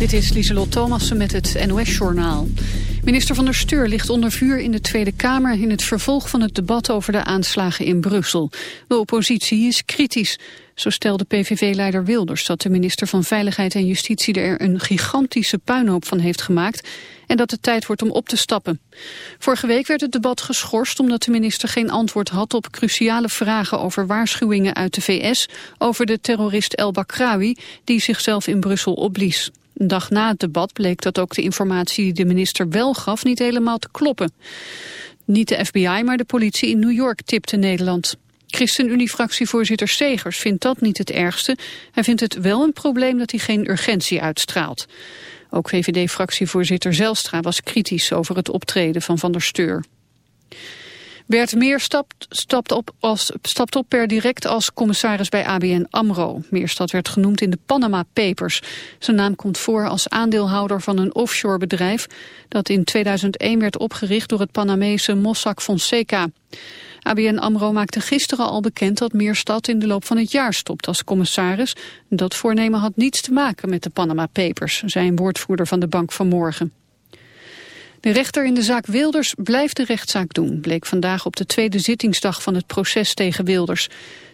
Dit is Lieselot Thomassen met het NOS-journaal. Minister van der Steur ligt onder vuur in de Tweede Kamer... in het vervolg van het debat over de aanslagen in Brussel. De oppositie is kritisch. Zo stelde PVV-leider Wilders dat de minister van Veiligheid en Justitie... er een gigantische puinhoop van heeft gemaakt... en dat het tijd wordt om op te stappen. Vorige week werd het debat geschorst omdat de minister geen antwoord had... op cruciale vragen over waarschuwingen uit de VS... over de terrorist El Bakrawi, die zichzelf in Brussel opblies. Een dag na het debat bleek dat ook de informatie die de minister wel gaf niet helemaal te kloppen. Niet de FBI, maar de politie in New York tipte Nederland. ChristenUnie-fractievoorzitter Segers vindt dat niet het ergste. Hij vindt het wel een probleem dat hij geen urgentie uitstraalt. Ook VVD-fractievoorzitter Zelstra was kritisch over het optreden van Van der Steur. Bert Meer stapt, op als, op per direct als commissaris bij ABN AMRO. Meerstad werd genoemd in de Panama Papers. Zijn naam komt voor als aandeelhouder van een offshore bedrijf... dat in 2001 werd opgericht door het Panamese Mossack Fonseca. ABN AMRO maakte gisteren al bekend dat Meerstad in de loop van het jaar stopt als commissaris. Dat voornemen had niets te maken met de Panama Papers, zei een woordvoerder van de bank vanmorgen. De rechter in de zaak Wilders blijft de rechtszaak doen, bleek vandaag op de tweede zittingsdag van het proces tegen Wilders.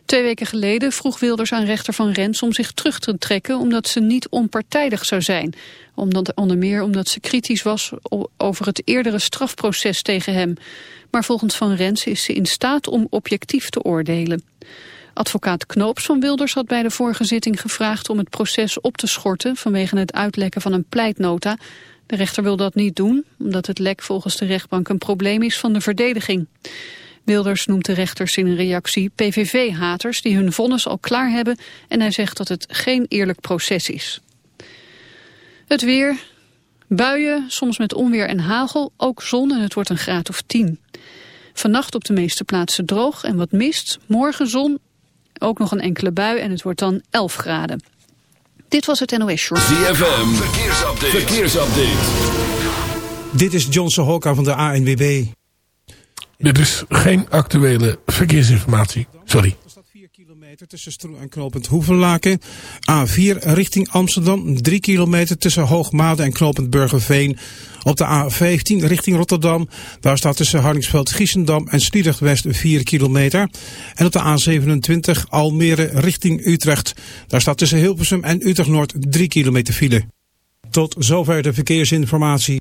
Twee weken geleden vroeg Wilders aan rechter Van Rens om zich terug te trekken omdat ze niet onpartijdig zou zijn. Omdat, onder meer omdat ze kritisch was over het eerdere strafproces tegen hem. Maar volgens Van Rens is ze in staat om objectief te oordelen. Advocaat Knoops van Wilders had bij de vorige zitting gevraagd om het proces op te schorten vanwege het uitlekken van een pleitnota. De rechter wil dat niet doen, omdat het lek volgens de rechtbank een probleem is van de verdediging. Wilders noemt de rechters in een reactie PVV-haters die hun vonnis al klaar hebben en hij zegt dat het geen eerlijk proces is. Het weer, buien, soms met onweer en hagel, ook zon en het wordt een graad of 10. Vannacht op de meeste plaatsen droog en wat mist, morgen zon, ook nog een enkele bui en het wordt dan 11 graden. Dit was het NOS Short. ZFM, verkeersupdate. verkeersupdate. Dit is Johnson Hokka van de ANWB. Dit is geen actuele verkeersinformatie. Sorry. Staat 4 kilometer tussen Stroe en Knopend Hoevenlaken. A4 richting Amsterdam. 3 kilometer tussen Hoogmade en Knopend Burgerveen. Op de A15 richting Rotterdam. Daar staat tussen Hardingsveld, Giesendam en Sliedrecht West 4 kilometer. En op de A27 Almere richting Utrecht. Daar staat tussen Hilversum en Utrecht Noord 3 kilometer file. Tot zover de verkeersinformatie.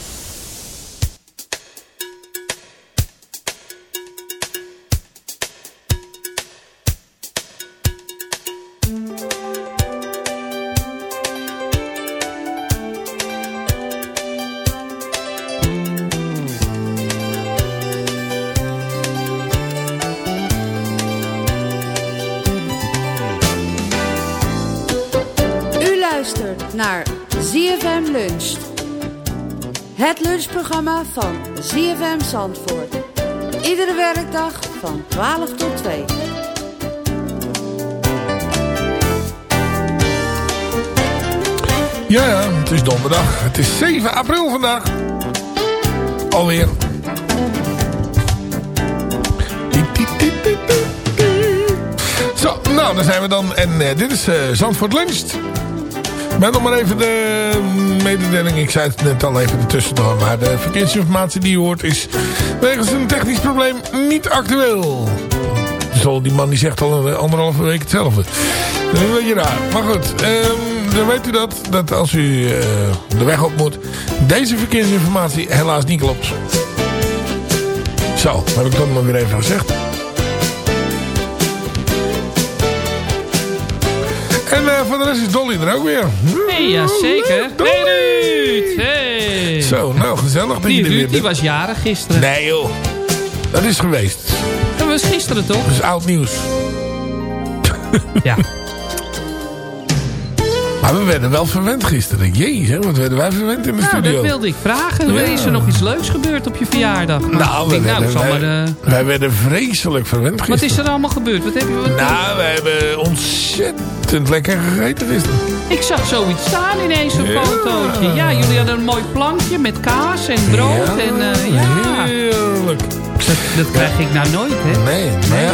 Lunchprogramma van ZFM Zandvoort. Iedere werkdag van 12 tot 2. Ja, het is donderdag. Het is 7 april vandaag. Alweer. Zo, nou, daar zijn we dan. En uh, dit is uh, Zandvoort Luncht. Met nog maar even de mededeling. Ik zei het net al even ertussendoor. Maar de verkeersinformatie die je hoort is wegens een technisch probleem niet actueel. Zo, die man die zegt al een anderhalve week hetzelfde. Dat is een beetje raar. Maar goed, um, dan weet u dat. Dat als u uh, de weg op moet. Deze verkeersinformatie helaas niet klopt. Zo, heb ik dat maar weer even gezegd. En uh, voor de rest is Dolly er ook weer. Hey, ja, zeker. Hey Ruud! Hey! Zo, nou gezellig dat die je er weer die was jarig gisteren. Nee joh, dat is geweest. Dat was gisteren toch? Dat is oud nieuws. Ja. Maar we werden wel verwend gisteren. Jezus, wat werden wij verwend in de Nou, studio. dat wilde ik vragen. Ja. Is er nog iets leuks gebeurd op je verjaardag? Maar Nou, ik we denk, nou, werden, zal wij, maar, eh, wij werden vreselijk verwend gisteren. wat is er allemaal gebeurd? Wat heb je, wat, Nou, we hebben ontzettend lekker gegeten gisteren. Ik zag zoiets staan ineens, een Ja. fotootje. Ja, jullie hadden een mooi plankje met kaas en brood. Ja, en, eh, ja. heerlijk. Dat, dat krijg ik nou nooit, hè? Nee, maar ja.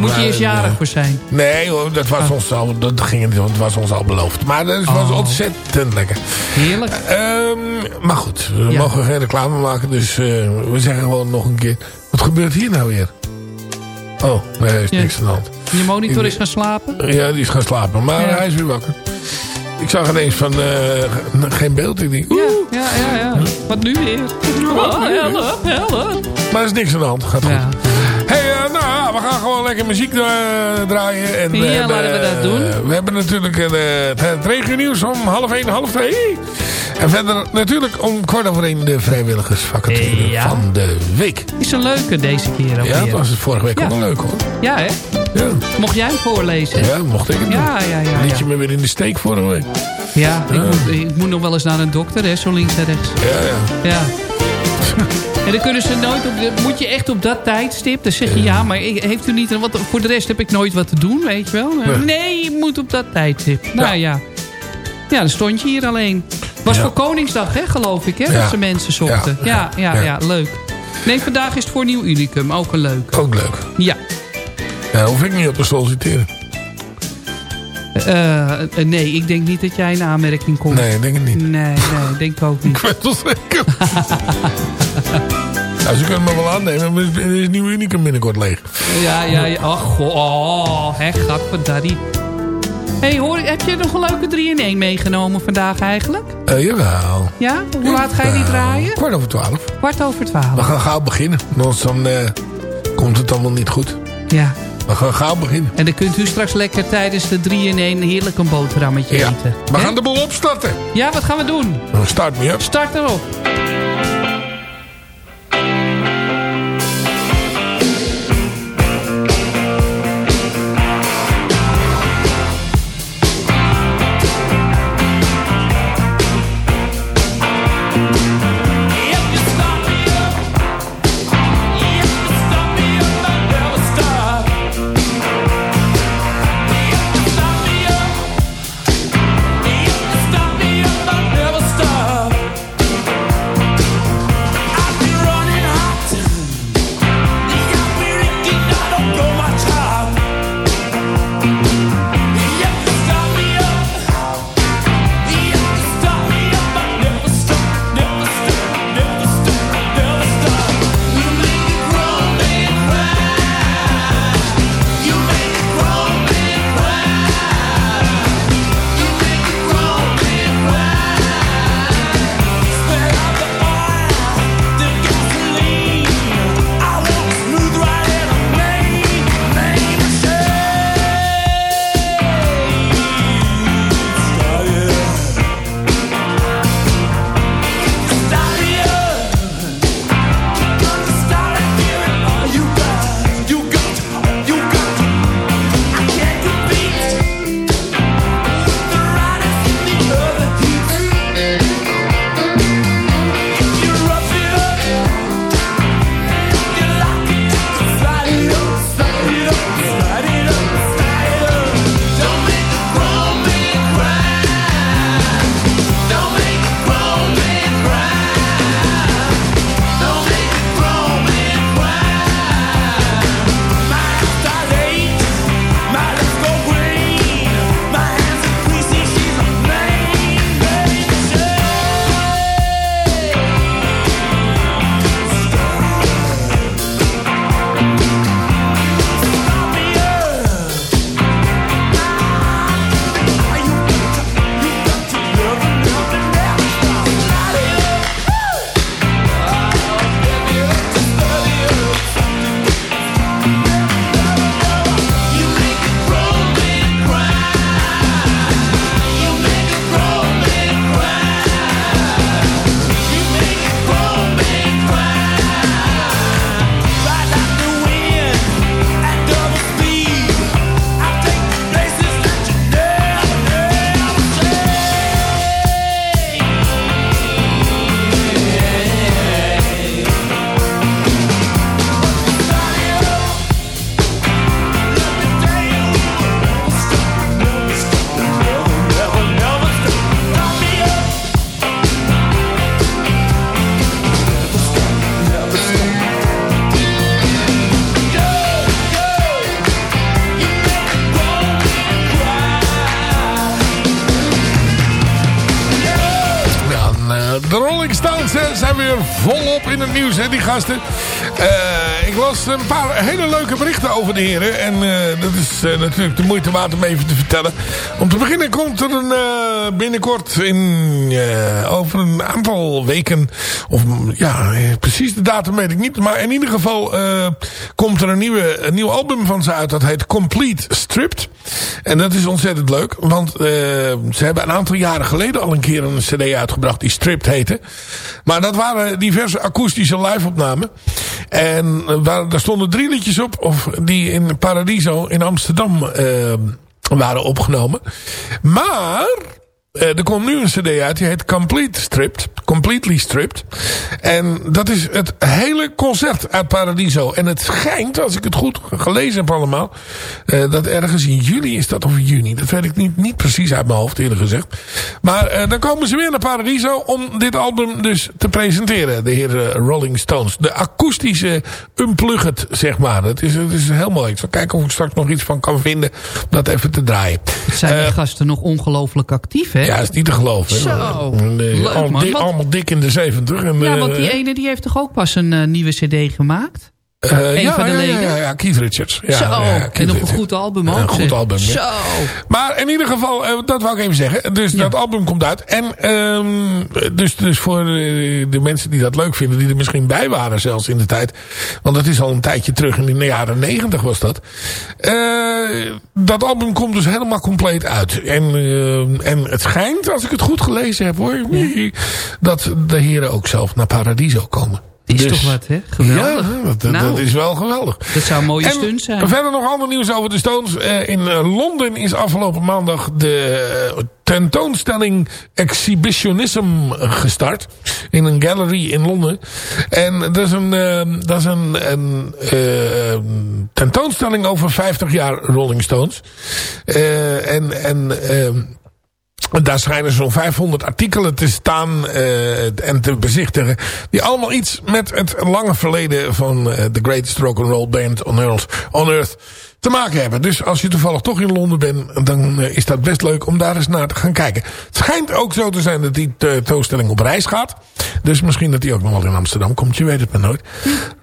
Daar moet je eh, jarig voor zijn. Nee hoor, dat was, ons al, dat ging, het was ons al beloofd. Maar dat was Oh. ontzettend lekker. Heerlijk. Ehm, maar goed, we Ja. mogen geen reclame maken. Dus eh, we zeggen gewoon nog een keer. Wat gebeurt hier nou weer? Oh, nee, er is Ja. niks aan de hand. Je monitor is gaan slapen? Ja, die is gaan slapen. Maar Ja. hij is weer wakker. Ik zag ineens van eh, geen beeld. Ik denk, ja, ja, ja. Wat nu weer? Oh, help, help. maar er is niks aan de hand. Gaat goed. Lekker muziek eh, draaien. En Ja, hebben, laten we dat doen. eh, we hebben natuurlijk eh, het, het regionieuws om half één, half twee. En verder natuurlijk om kwart over één de vrijwilligersvacature Ja. van de week. Is een leuke deze keer ook Ja, dat was het vorige week Ja. ook wel leuk hoor. Ja, hè? Ja, Mocht jij het voorlezen? ja mocht ik het doen. Ja, ja, ja. Liet je me weer in de steek vorige week. ja ik, moet, ik moet nog wel eens naar een dokter, hè? Zo links en rechts. Ja, ja. Ja. En dan kunnen ze nooit op... de- Moet je echt op dat tijdstip? Dan zeg je ja, maar ik- heeft u niet... Want voor de rest heb ik nooit wat te doen, weet je wel? Nee. Je moet op dat tijdstip. Nou ja. Ja, dan stond je hier alleen. Was Ja. voor Koningsdag, hè, geloof ik, hè? Ja. Dat ze mensen zochten. Ja, ja, ja, Ja. leuk. Nee, vandaag is het voor Nieuw Unicum. Ook een leuk. Ook leuk. Ja. Ja, hoef ik niet op te solliciteren. Eh, eh, nee, ik denk niet dat jij in aanmerking komt. Nee, ik denk het niet. Nee, nee, denk ik ook niet. Ik weet het wel zeker. nou, ze kunnen me wel aannemen, maar er is nieuw unicum binnenkort leeg. Ja, ja, ja. Ach, goh. Oh, hè, gadverdarrie. Hé, hey, hoor, heb je nog een leuke 3 in 1 meegenomen vandaag eigenlijk? Eh, jawel. Ja? Hoe laat ga je die draaien? Kwart over twaalf. Kwart over We twaalf. gaan gauw beginnen. Anders dan eh, komt het allemaal niet goed. Ja. We gaan gauw beginnen. En dan kunt u straks lekker tijdens de 3 in 1 heerlijk een boterhammetje Ja. eten. We gaan de boel opstarten. Ja, wat gaan we doen? Start me up. Start erop. Gasten. Eh, las een paar hele leuke berichten over de heren. En eh, dat is eh, natuurlijk de moeite waard om even te vertellen. Om te beginnen komt er een, binnenkort in, over een aantal weken... of ja, precies de datum weet ik niet. Maar in ieder geval komt er een, nieuwe, een nieuw album van ze uit. Dat heet Complete Stripped. En dat is ontzettend leuk. Want ze hebben een aantal jaren geleden al een keer een cd uitgebracht die Stripped heette. Maar dat waren diverse akoestische live-opnamen. En daar, daar stonden drie liedjes op of die in Paradiso in Amsterdam uh, waren opgenomen. Maar er komt nu een cd uit, die heet Complete Stripped. Completely Stripped. En dat is het hele concert uit Paradiso. En het schijnt, als ik het goed gelezen heb allemaal... Uh, dat ergens in juli is dat of in juni. Dat weet ik niet, niet precies uit mijn hoofd eerlijk gezegd. Maar uh, dan komen ze weer naar Paradiso om dit album dus te presenteren. De heer Rolling Stones. De akoestische Unplugged, zeg maar. Dat is, dat is heel mooi. Ik zal kijken of ik straks nog iets van kan vinden om dat even te draaien. Zijn de gasten nog ongelooflijk actief, hè? Ja, is niet te geloven. Zo, nee, leuk, man. dik, allemaal dik in de 70. En, Ja, eh, want die ene die heeft toch ook pas een eh, nieuwe cd gemaakt? Eh, een ja, van de ja, leden? Ja, ja, Keith Richards. Ja, Zo, Keith en nog een goed album ook. Een goed album. Zo. Maar in ieder geval, eh, dat wou ik even zeggen. Dus dat album komt uit. En ehm, dus, dus voor eh, de mensen die dat leuk vinden, die er misschien bij waren zelfs in de tijd. Want dat is al een tijdje terug, in de jaren negentig was dat. Eh, dat album komt dus helemaal compleet uit. En, eh, en het schijnt, als ik het goed gelezen heb hoor, dat de heren ook zelf naar Paradiso komen. Is Dus- toch wat, hè? Geweldig. Ja, dat, dat- Nou. dat is wel geweldig. Dat zou een mooie En stunt zijn. verder nog ander nieuws over de Stones. Eh, in eh, Londen is afgelopen maandag de eh, tentoonstelling Exhibitionism gestart. In een gallery in Londen. En dat is een, eh, dat is een, een eh, tentoonstelling over 50 jaar Rolling Stones. En... en ehm, daar schijnen zo'n 500 artikelen te staan uh, en te bezichtigen. Die allemaal iets met het lange verleden van uh, The Greatest Rock'n'Roll Band on Earth, on Earth te maken hebben. Dus als je toevallig toch in Londen bent, dan uh, is dat best leuk om daar eens naar te gaan kijken. Het schijnt ook zo te zijn dat die tentoonstelling op reis gaat. Dus misschien dat die ook nog wel in Amsterdam komt. Je weet het maar nooit.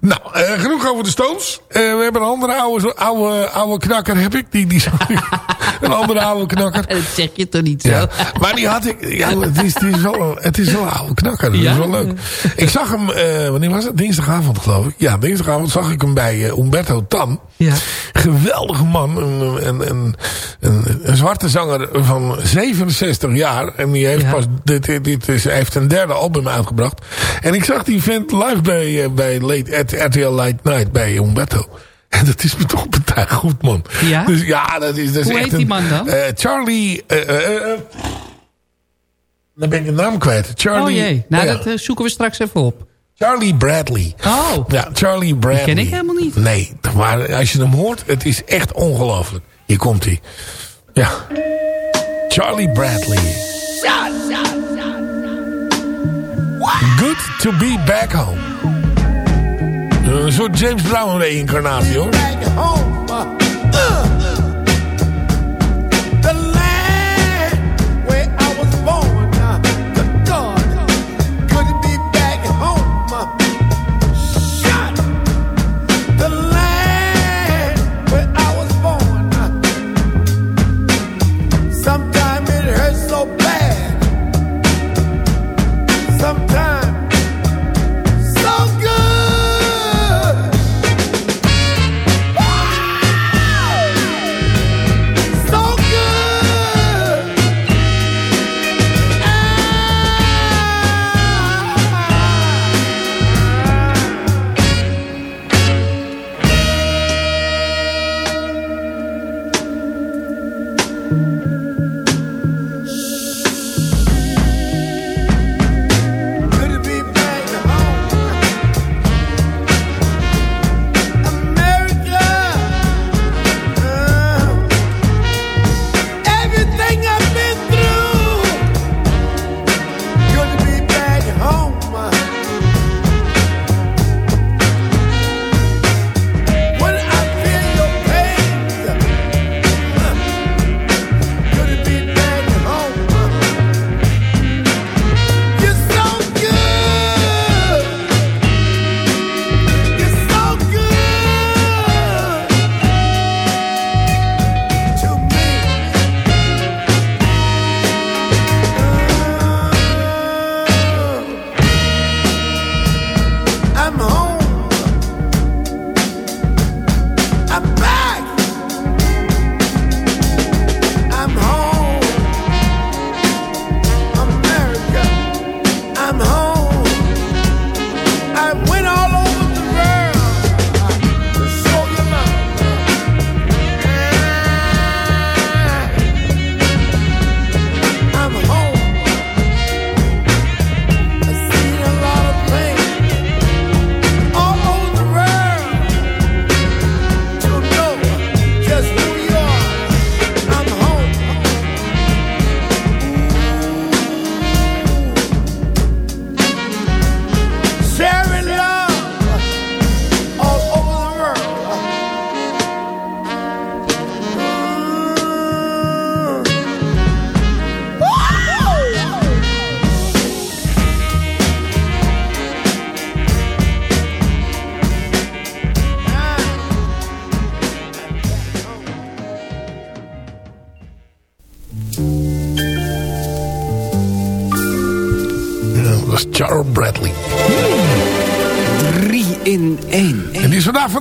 Nou, uh, genoeg over de Stones. Uh, we hebben een andere oude, oude, oude knakker, heb ik. Die, die, een andere oude knakker. Dat zeg je toch niet zo? Ja. Maar die had ik... Ja, het is, het is, wel, het is wel een oude knakker. Dat Ja? is wel leuk. Ik zag hem... Uh, wanneer was het? Dinsdagavond geloof ik. Ja, dinsdagavond zag ik hem bij Umberto Tan. Ja. Geweldige man. Een, een, een, zwarte zanger van 67 jaar. En die heeft Ja. pas... Dit, dit is, hij heeft een derde album uitgebracht. En ik zag die vent live bij, uh, bij late, at RTL Late Night bij Umberto. En dat is me toch betuigd goed, man. Ja? Dus ja, dat is, dat is Hoe echt heet die man dan? eh, Charlie... eh, eh, eh, eh, dan ben ik de naam kwijt. Charlie, Oh jee, nou ja, dat eh, zoeken we straks even op. Charlie Bradley. Oh, Ja, Charlie Bradley. ken ik helemaal niet. Nee, maar als je hem hoort, het is echt ongelooflijk. Hier komt hij. Ja. Charlie Bradley. Good to be back home. Een soort James Brown reïncarnatie hoor.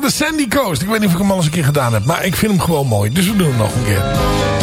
de Sandy Coast. Ik weet niet of ik hem al eens een keer gedaan heb. Maar ik vind hem gewoon mooi. Dus we doen hem nog een keer.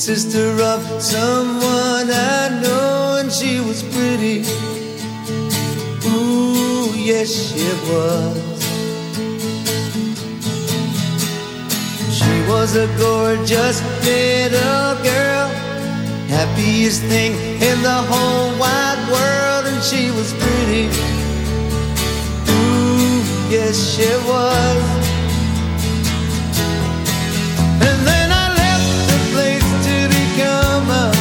Sister of someone I know, and she was pretty. Ooh, yes, she was. She was a gorgeous little girl, happiest thing in the whole wide world, and she was pretty. Ooh, yes, she was. over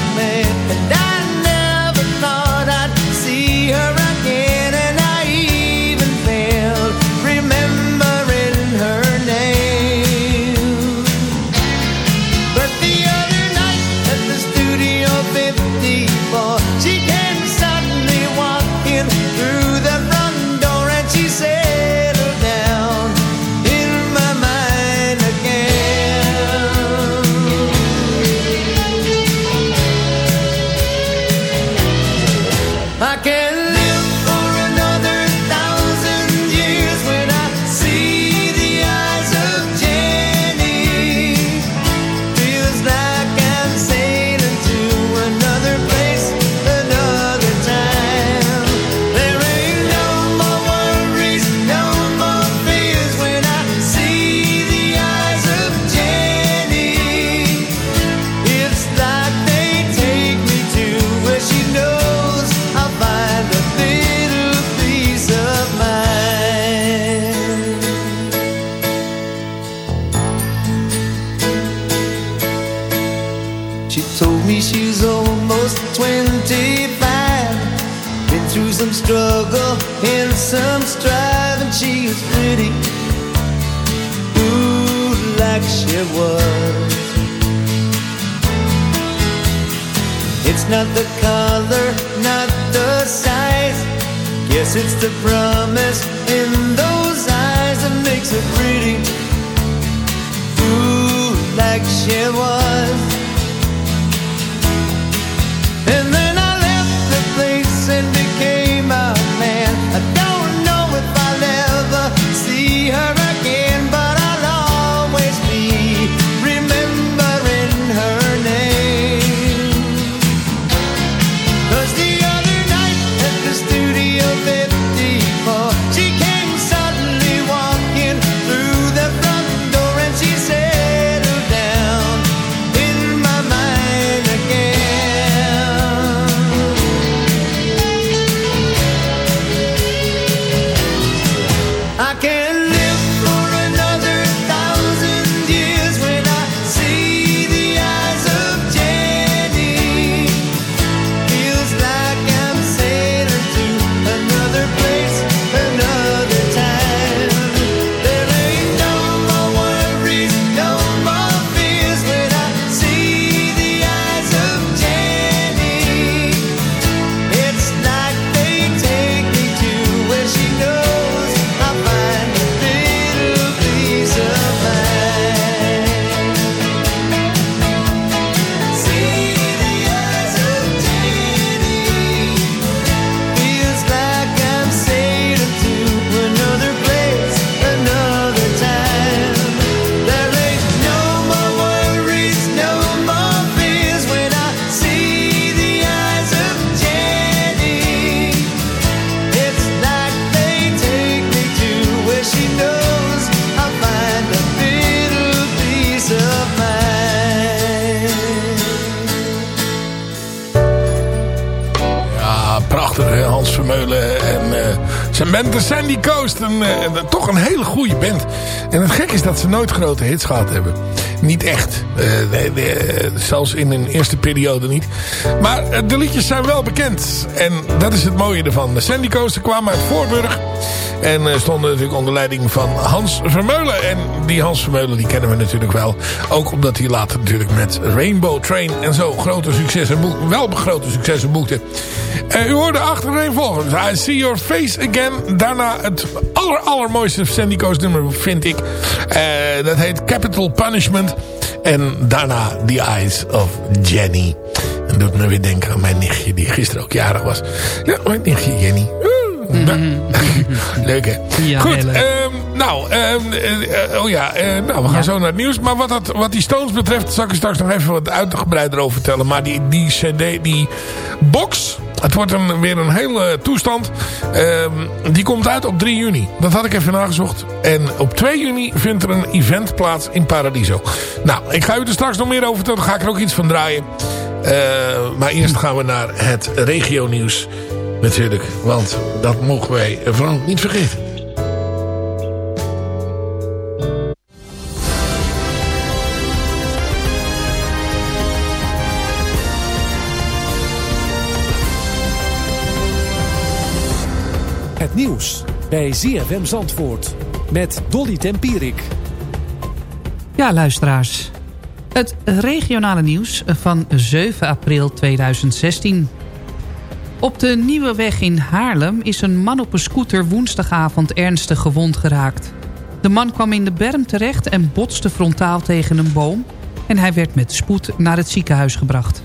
some strive, and she is pretty. Ooh, like she was. It's not the color, not the size. Guess it's the promise in those eyes that makes her pretty. Ooh, like she was. Zijn de Sandy Coast. Eh, een- toch een hele goede band. En het gek is dat ze nooit grote hits gehad hebben. Niet echt. Eh, nee, nee, eh, zelfs in hun eerste periode niet. Maar eh, de liedjes zijn wel bekend. En dat is het mooie ervan. De Sandy Coast kwamen uit Voorburg. En eh, stonden natuurlijk onder leiding van Hans Vermeulen. En die Hans Vermeulen die kennen we natuurlijk wel. Ook omdat hij later natuurlijk met Rainbow Train en zo grote successen boekte. Wel grote successen boekte. Eh, u hoorde achtereen volgens. I See Your Face Again. Daarna het aller, allermooiste Sandy Coast nummer vind ik. Eh, dat heet Capital Punishment. En daarna The Eyes of Jenny. En doet me weer denken aan mijn nichtje die gisteren ook jarig was. Ja, mijn nichtje Jenny. Leuk hè? Ja, Goed, ehm, nou, ehm, eh, oh ja, eh, nou, we gaan zo naar het nieuws. Maar wat, dat, wat die Stones betreft, zal ik er straks nog even wat uitgebreider over vertellen. Maar die, die cd, die box, het wordt een, weer een hele toestand. Ehm, die komt uit op 3 juni. Dat had ik even nagezocht. En op 2 juni vindt er een event plaats in Paradiso. Nou, ik ga u er straks nog meer over vertellen. Dan ga ik er ook iets van draaien. Eh, maar eerst gaan we naar het regionieuws. Natuurlijk, want dat mogen wij vooral niet vergeten. Het nieuws bij ZFM Zandvoort met Dolly Tempierik. Ja, luisteraars. Het regionale nieuws van 7 april 2016. Op de Nieuwe Weg in Haarlem is een man op een scooter woensdagavond ernstig gewond geraakt. De man kwam in de berm terecht en botste frontaal tegen een boom... en hij werd met spoed naar het ziekenhuis gebracht.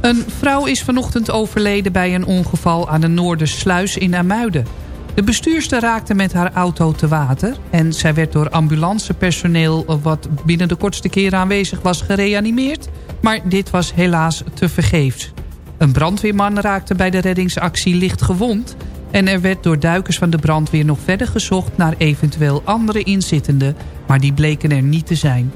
Een vrouw is vanochtend overleden bij een ongeval aan de Noordersluis in Amuiden. De bestuurster raakte met haar auto te water... en zij werd door ambulancepersoneel wat binnen de kortste keren aanwezig was gereanimeerd... maar dit was helaas te vergeefs. Een brandweerman raakte bij de reddingsactie licht gewond... en er werd door duikers van de brandweer nog verder gezocht... naar eventueel andere inzittenden, maar die bleken er niet te zijn...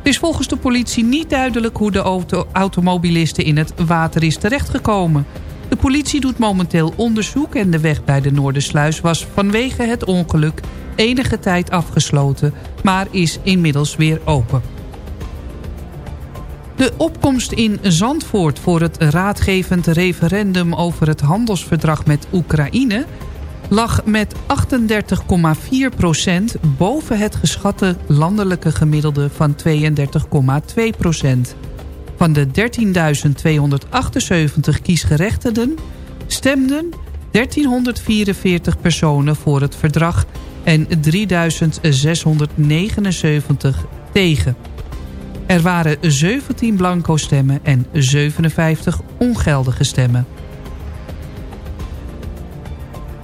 Het is volgens de politie niet duidelijk hoe de auto automobilisten in het water is terechtgekomen. De politie doet momenteel onderzoek en de weg bij de Noordersluis was vanwege het ongeluk enige tijd afgesloten, maar is inmiddels weer open. De opkomst in Zandvoort voor het raadgevend referendum over het handelsverdrag met Oekraïne lag met 38,4 procent boven het geschatte landelijke gemiddelde van 32,2 procent. Van de 13.278 kiesgerechtigden stemden 1344 personen voor het verdrag en 3679 tegen. Er waren 17 blanco stemmen en 57 ongeldige stemmen.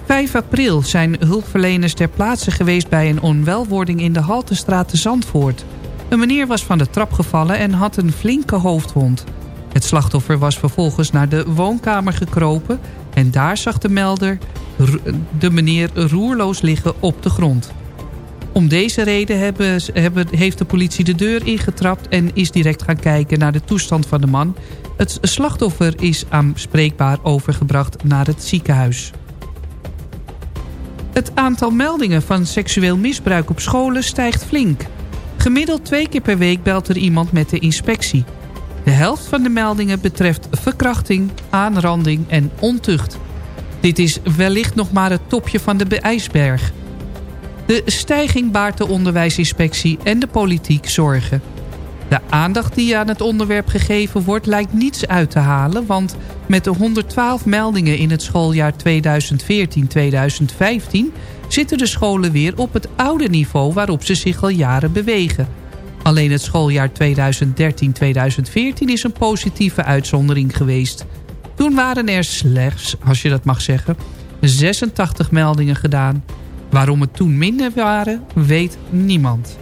5 april zijn hulpverleners ter plaatse geweest bij een onwelwording in de Haltestraat te Zandvoort. Een meneer was van de trap gevallen en had een flinke hoofdwond. Het slachtoffer was vervolgens naar de woonkamer gekropen... en daar zag de melder de meneer roerloos liggen op de grond. Om deze reden hebben, hebben, heeft de politie de deur ingetrapt... en is direct gaan kijken naar de toestand van de man. Het slachtoffer is aanspreekbaar overgebracht naar het ziekenhuis. Het aantal meldingen van seksueel misbruik op scholen stijgt flink. Gemiddeld twee keer per week belt er iemand met de inspectie. De helft van de meldingen betreft verkrachting, aanranding en ontucht. Dit is wellicht nog maar het topje van de ijsberg. De stijging baart de onderwijsinspectie en de politiek zorgen. De aandacht die aan het onderwerp gegeven wordt lijkt niets uit te halen... want met de 112 meldingen in het schooljaar 2014-2015... zitten de scholen weer op het oude niveau waarop ze zich al jaren bewegen. Alleen het schooljaar 2013-2014 is een positieve uitzondering geweest. Toen waren er slechts, als je dat mag zeggen, 86 meldingen gedaan. Waarom het toen minder waren, weet niemand.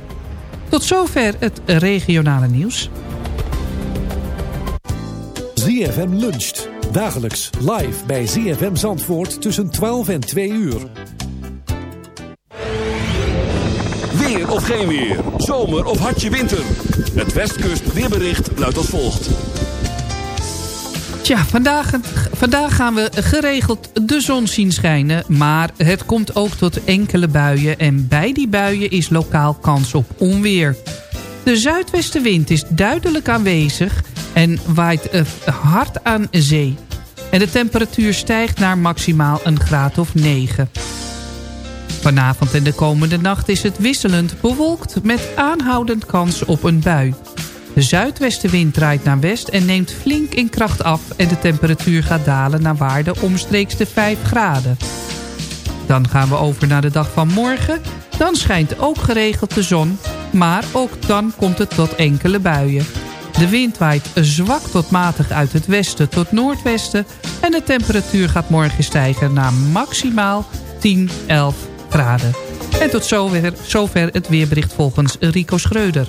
Tot zover het regionale nieuws. ZFM luncht. Dagelijks live bij ZFM Zandvoort tussen 12 en 2 uur. Weer of geen weer. Zomer of hartje winter. Het Westkust weerbericht luidt als volgt. Tja, vandaag, vandaag gaan we geregeld de zon zien schijnen. Maar het komt ook tot enkele buien. En bij die buien is lokaal kans op onweer. De zuidwestenwind is duidelijk aanwezig en waait eh, hard aan zee. En de temperatuur stijgt naar maximaal een graad of 9. Vanavond en de komende nacht is het wisselend bewolkt... met aanhoudend kans op een bui. De zuidwestenwind draait naar west en neemt flink in kracht af... en de temperatuur gaat dalen naar waarde omstreeks de 5 graden. Dan gaan we over naar de dag van morgen. Dan schijnt ook geregeld de zon, maar ook dan komt het tot enkele buien. De wind waait zwak tot matig uit het westen tot noordwesten... en de temperatuur gaat morgen stijgen naar maximaal 10, 11 graden. En tot zover, zover het weerbericht volgens Rico Schreuder.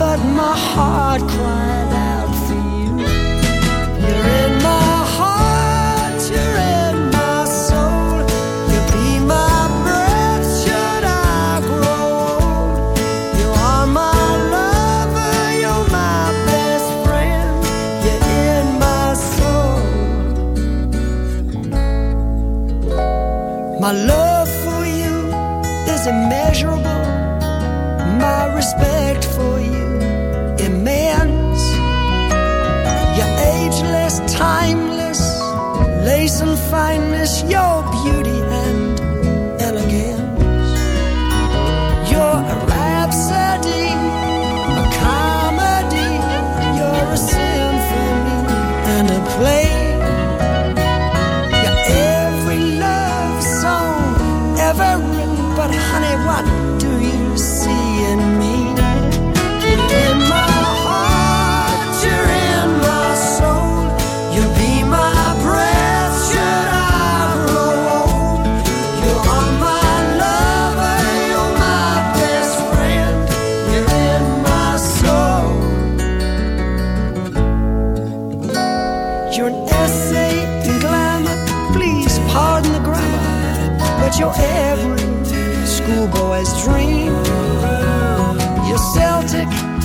but my heart cried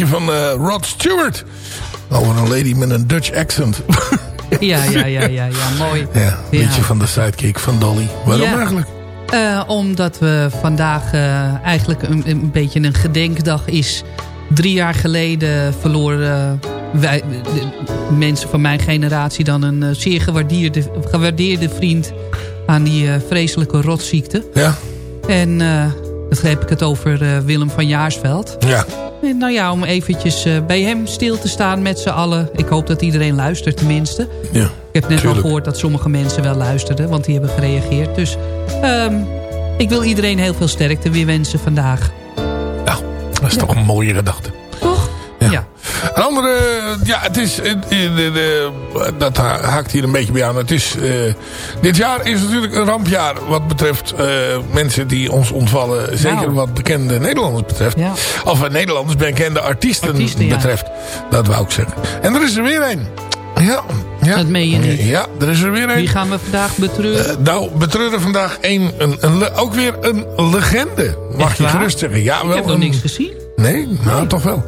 liedje van eh, Rod Stewart. Over een lady met een Dutch accent. Ja, ja, ja, ja, ja mooi. Ja, liedje van de sidekick van Dolly. Waarom Ja. eigenlijk? Eh, omdat we vandaag eh, eigenlijk een, een beetje een gedenkdag is. Drie jaar geleden verloor eh, wij, de mensen van mijn generatie dan een zeer gewaardeerde, gewaardeerde vriend aan die eh, vreselijke rotziekte. Ja. En dan heb ik het over uh, Willem van Jaarsveld. Ja. En nou ja, om eventjes uh, bij hem stil te staan met z'n allen. Ik hoop dat iedereen luistert tenminste. Ja, ik heb net tuurlijk. al gehoord dat sommige mensen wel luisterden. Want die hebben gereageerd. Dus um, ik wil iedereen heel veel sterkte weer wensen vandaag. Nou, dat is ja. toch een mooie gedachte. Toch? Ja. ja. Een andere, ja, het is, de, de, dat haakt hier een beetje bij aan. Het is, dit jaar is natuurlijk een rampjaar wat betreft mensen die ons ontvallen. Zeker nou. wat bekende Nederlanders betreft. Ja. Of Nederlanders, bekende artiesten, Artiesten ja. betreft. Dat wou ik zeggen. En er is er weer een. Ja, ja. Dat meen je niet. Ja, er is er weer een. Wie gaan we vandaag betreuren? nou, betreuren vandaag een, een, een, ook weer een legende. Mag Echt je waar? gerust zeggen. Ja, ik wel heb nog niks gezien. Nee, nou nee. toch wel.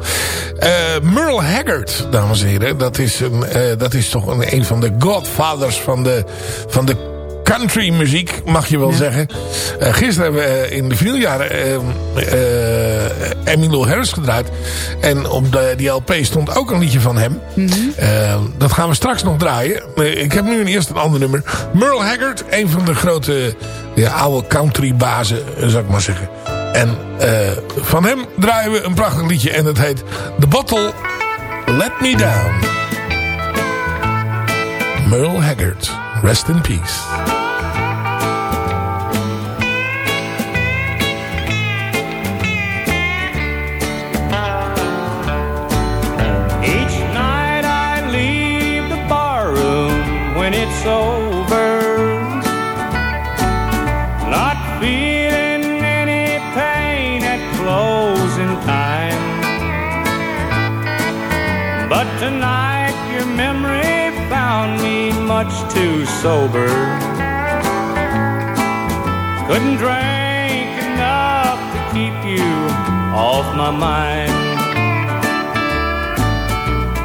Uh, Merle Haggard, dames en heren. Dat is, een, uh, dat is toch een, een van de godfathers van de, van de country muziek, mag je wel ja. zeggen. Uh, gisteren hebben we in de vinyljaren Emmylou Harris gedraaid. En op de, die LP stond ook een liedje van hem. Mm -hmm. dat gaan we straks nog draaien. ik heb nu eerst een ander nummer. Merle Haggard, een van de grote ja, oude country bazen, zou ik maar zeggen. En uh, van hem draaien we een prachtig liedje. En dat heet The Bottle Let Me Down. Merle Haggard. Rest in peace. Tonight your memory found me much too sober. Couldn't drink enough to keep you off my mind.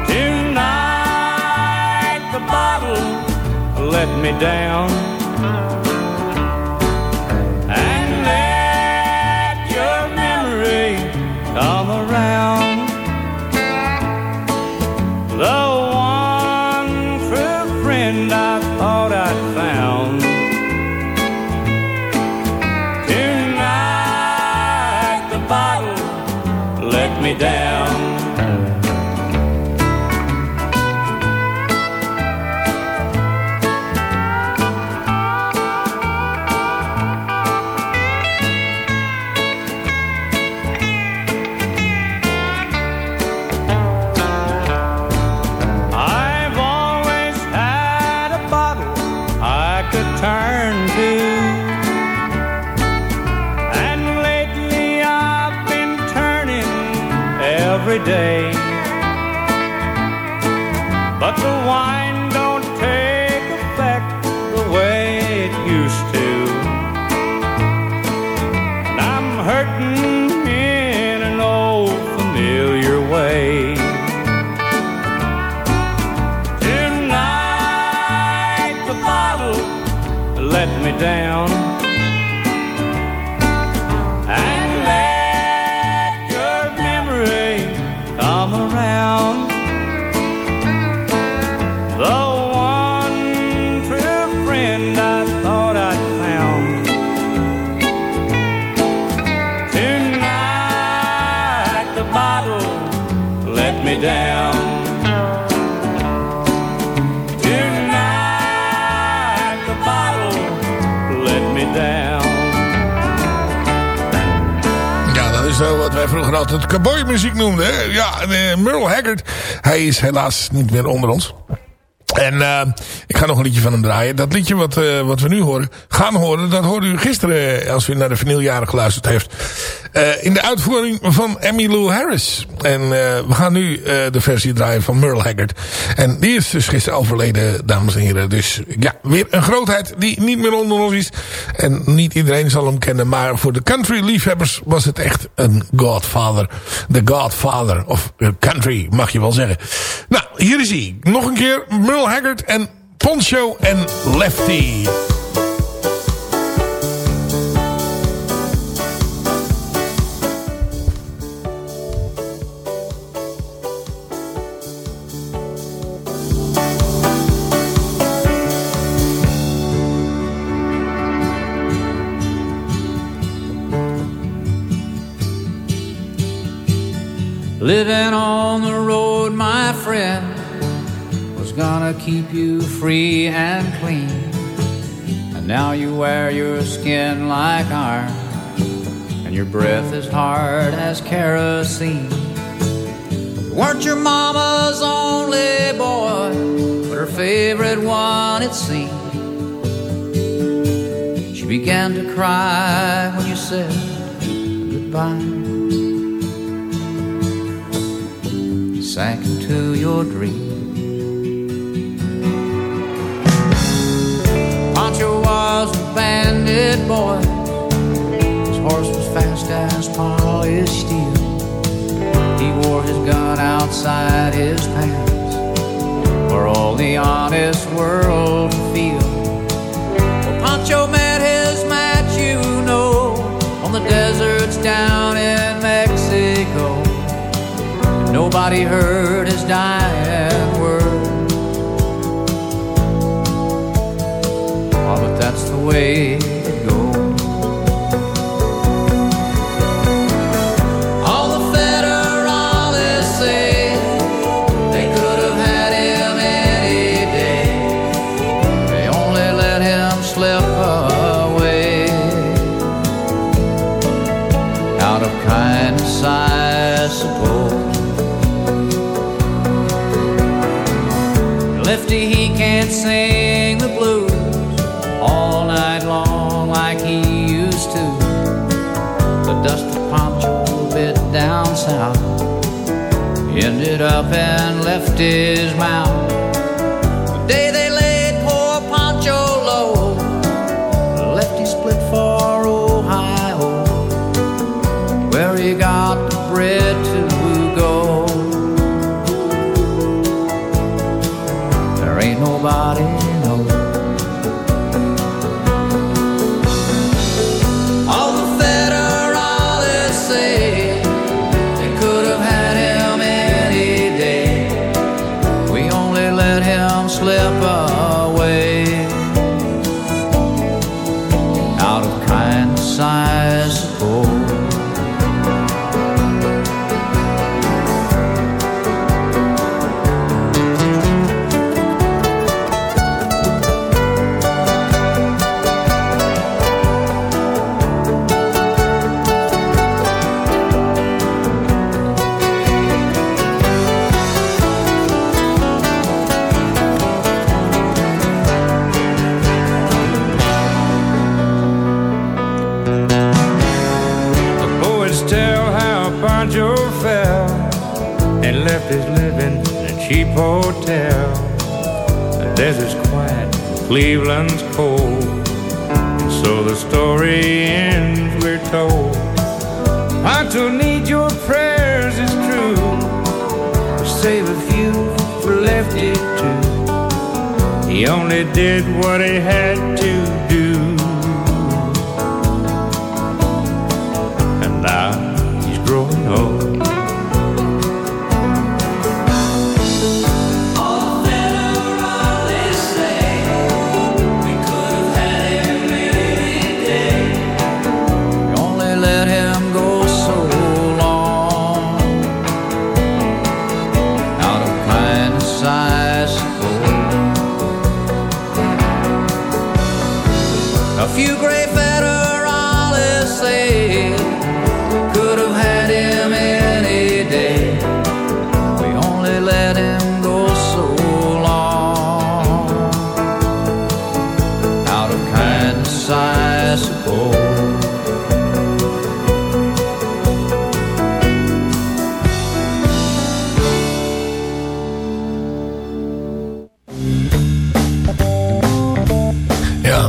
Tonight the bottle let me down. Me down. The let me down. zo wat wij vroeger altijd cowboymuziek noemden. Hè? Ja, uh, Merle Haggard, hij is helaas niet meer onder ons. En uh, ik ga nog een liedje van hem draaien. Dat liedje wat, uh, wat we nu horen, gaan horen, dat hoorde u gisteren als u naar de vinyljaren geluisterd heeft. Uh, in de uitvoering van Emmylou Harris. En we gaan nu de versie draaien van Merle Haggard. En die is dus gisteren overleden, dames en heren. Dus ja, weer een grootheid die niet meer onder ons is. En niet iedereen zal hem kennen. Maar voor de country liefhebbers was het echt een godfather. De godfather of country, mag je wel zeggen. Nou, hier is hij. Nog een keer Merle Haggard en Poncho en Lefty. Living on the road, my friend, was gonna keep you free and clean. And now you wear your skin like iron, and your breath is hard as kerosene. Weren't your mama's only boy, but her favorite one, it seemed. She began to cry when you said goodbye. Sank into your dream. Pancho was a bandit boy. His horse was fast as polished steel. He wore his gun outside his pants for all the honest world Nobody heard his dying words. Oh, but that's the way up and left his mouth.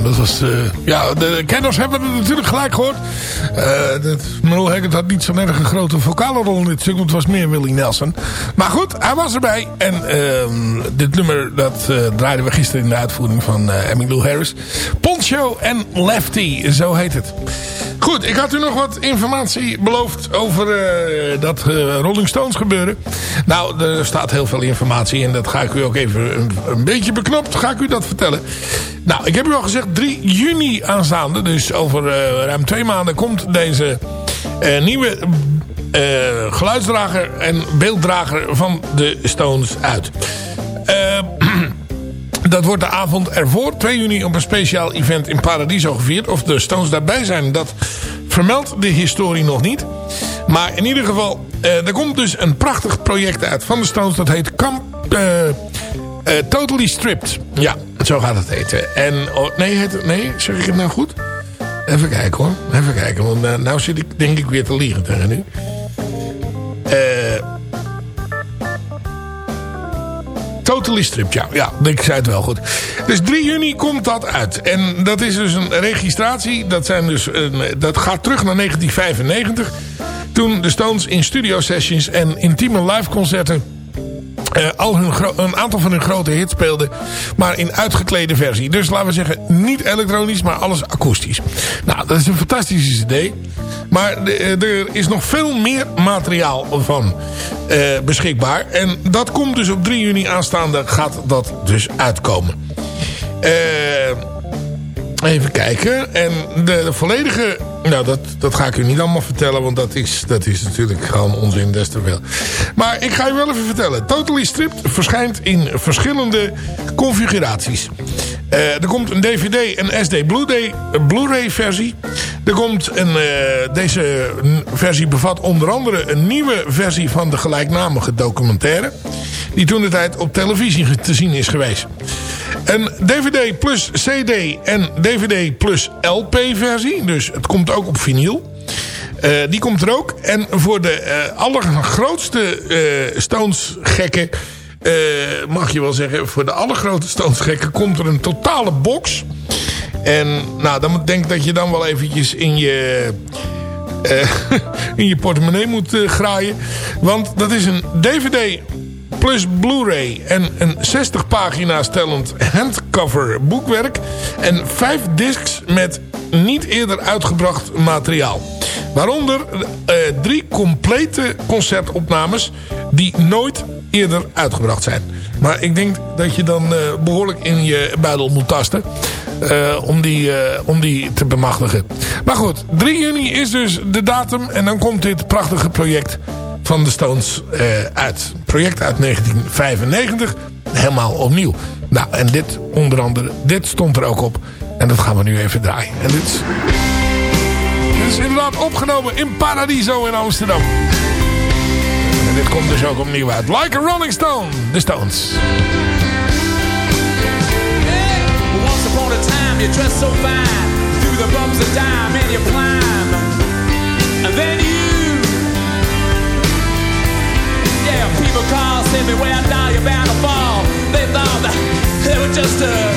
Ja, dat was... eh, ja, de kenners hebben het natuurlijk gelijk gehoord. Eh dat, Merle Haggard had niet zo'n erg een grote vocale rol in dit stuk. Want het was meer Willie Nelson. Maar goed, hij was erbij. En ehm, dit nummer, dat eh, draaiden we gisteren in de uitvoering van Emmylou Harris. Poncho en Lefty, zo heet het. Goed, ik had u nog wat informatie beloofd over eh, dat eh, Rolling Stones gebeuren. Nou, er staat heel veel informatie en dat ga ik u ook even een, een beetje beknopt, ga ik u dat vertellen. Nou, ik heb u al gezegd 3 juni aanstaande, dus over eh, ruim twee maanden komt deze nieuwe geluidsdrager en beelddrager van de Stones uit. Eh, dat wordt de avond ervoor, 2 juni, op een speciaal event in Paradiso gevierd. Of de Stones daarbij zijn, dat vermeldt de historie nog niet. Maar in ieder geval, eh, er komt dus een prachtig project uit van de Stones. Dat heet Camp, eh, eh, Totally Stripped. Ja, zo gaat het heten. En, oh, nee, heet, nee, zeg ik het nou goed? Even kijken hoor. Even kijken, want uh, nou zit ik denk ik weer te liegen tegen u. Eh... Totally Stripped, ja. Ja, ik zei het wel goed. Dus 3 juni komt dat uit. En dat is dus een registratie. Dat, zijn dus een, dat gaat terug naar 1995. Toen de Stones in studio sessions en intieme live concerten... Uh, al hun een aantal van hun grote hits speelden. Maar in uitgeklede versie. Dus laten we zeggen, niet elektronisch, maar alles akoestisch. Nou, dat is een fantastisch idee. Maar de, er is nog veel meer materiaal van uh, beschikbaar. En dat komt dus op 3 juni aanstaande. Gaat dat dus uitkomen. Uh, even kijken. En de, de, volledige... Nou, dat, dat ga ik u niet allemaal vertellen. Want dat is, dat is natuurlijk gewoon onzin des te veel. Maar ik ga u wel even vertellen. Totally Stripped verschijnt in verschillende configuraties. Uh, er komt een DVD en SD Blu-ray Blu versie. Er komt een, uh, deze versie bevat onder andere een nieuwe versie van de gelijknamige documentaire. Die toen de tijd op televisie te zien is geweest. Een DVD plus CD en DVD plus LP versie. Dus het komt ook op vinyl. Uh, die komt er ook. En voor de uh, allergrootste uh, Stones gekken... mag je wel zeggen... voor de allergrootste Stones gekken komt er een totale box. En nou, dan denk ik dat je dan wel eventjes in je... in je portemonnee moet graaien. Want dat is een DVD plus Blu-ray en een 60 pagina's tellend handcover boekwerk en 5 discs met niet eerder uitgebracht materiaal. Waaronder uh, drie complete concertopnames die nooit eerder uitgebracht zijn. Maar ik denk dat je dan uh, behoorlijk in je buidel moet tasten. Uh, om, die, om die te bemachtigen. Maar goed, 3 juni is dus de datum. En dan komt dit prachtige project van de Stones uh, uit. Project uit 1995. Helemaal opnieuw. Nou, en dit onder andere, dit stond er ook op. En dat gaan we nu even draaien. En dit is, dit is inderdaad opgenomen in Paradiso in Amsterdam. En dit komt dus ook opnieuw uit. Like a Rolling Stone, de Stones. Hey, a time you dressed so fine. Through the and. Yeah, people call, send me where now you're bound to fall. They thought that they were just uh,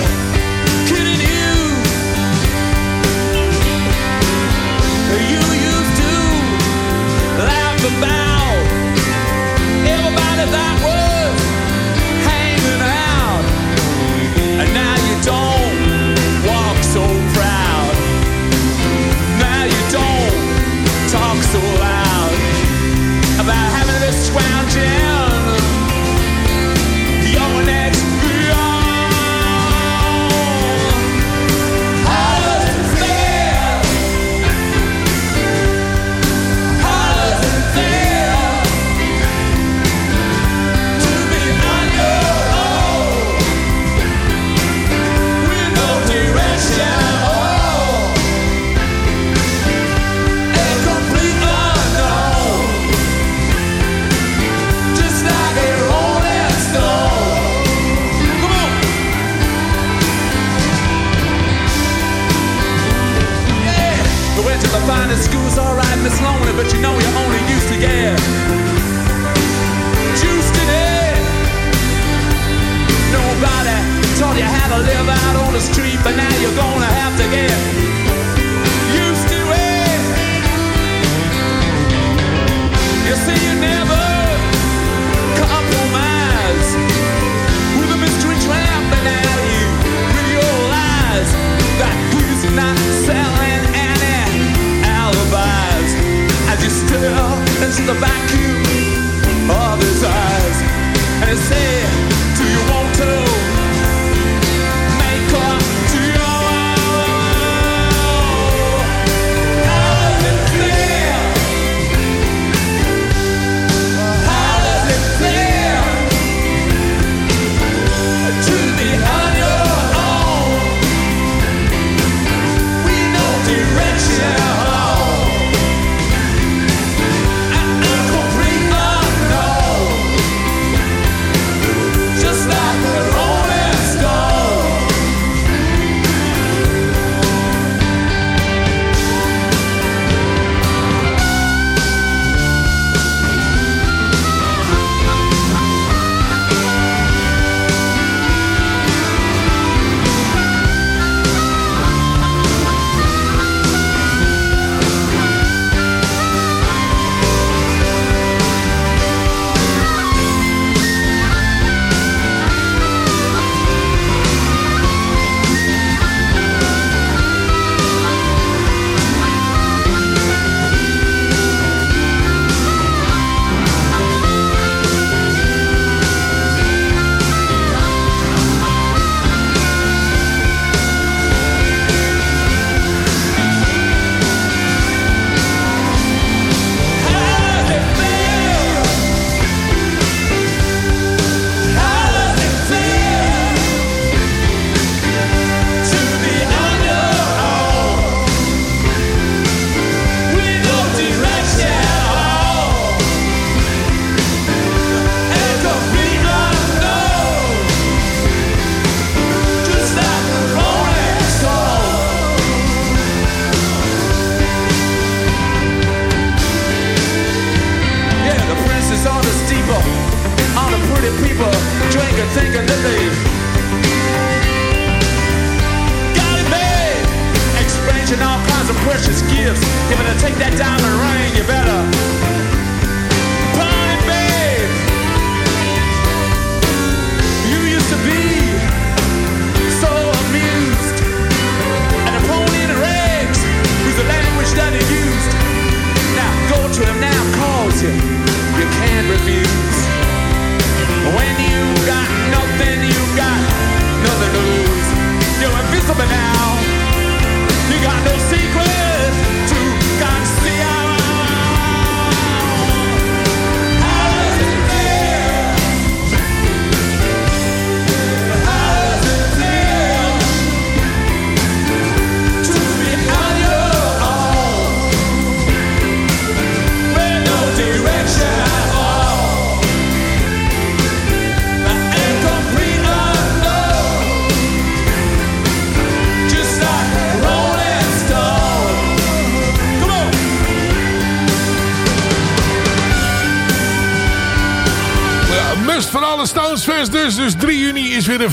that down.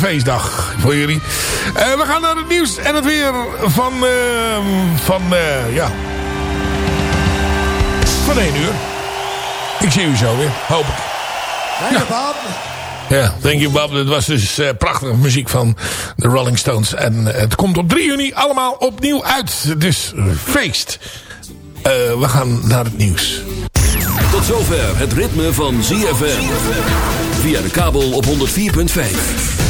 Feestdag voor jullie. Eh, we gaan naar het nieuws en het weer van... eh, van, eh, ja... Van 1 uur. Ik zie u zo weer, hoop ik. Dank je, Bob. Ja, thank you Bob. Dit was dus eh, prachtige muziek van de Rolling Stones. En het komt op 3 juni allemaal opnieuw uit. Dus feest. Eh, we gaan naar het nieuws. Tot zover het ritme van ZFM. Via de kabel op 104.5.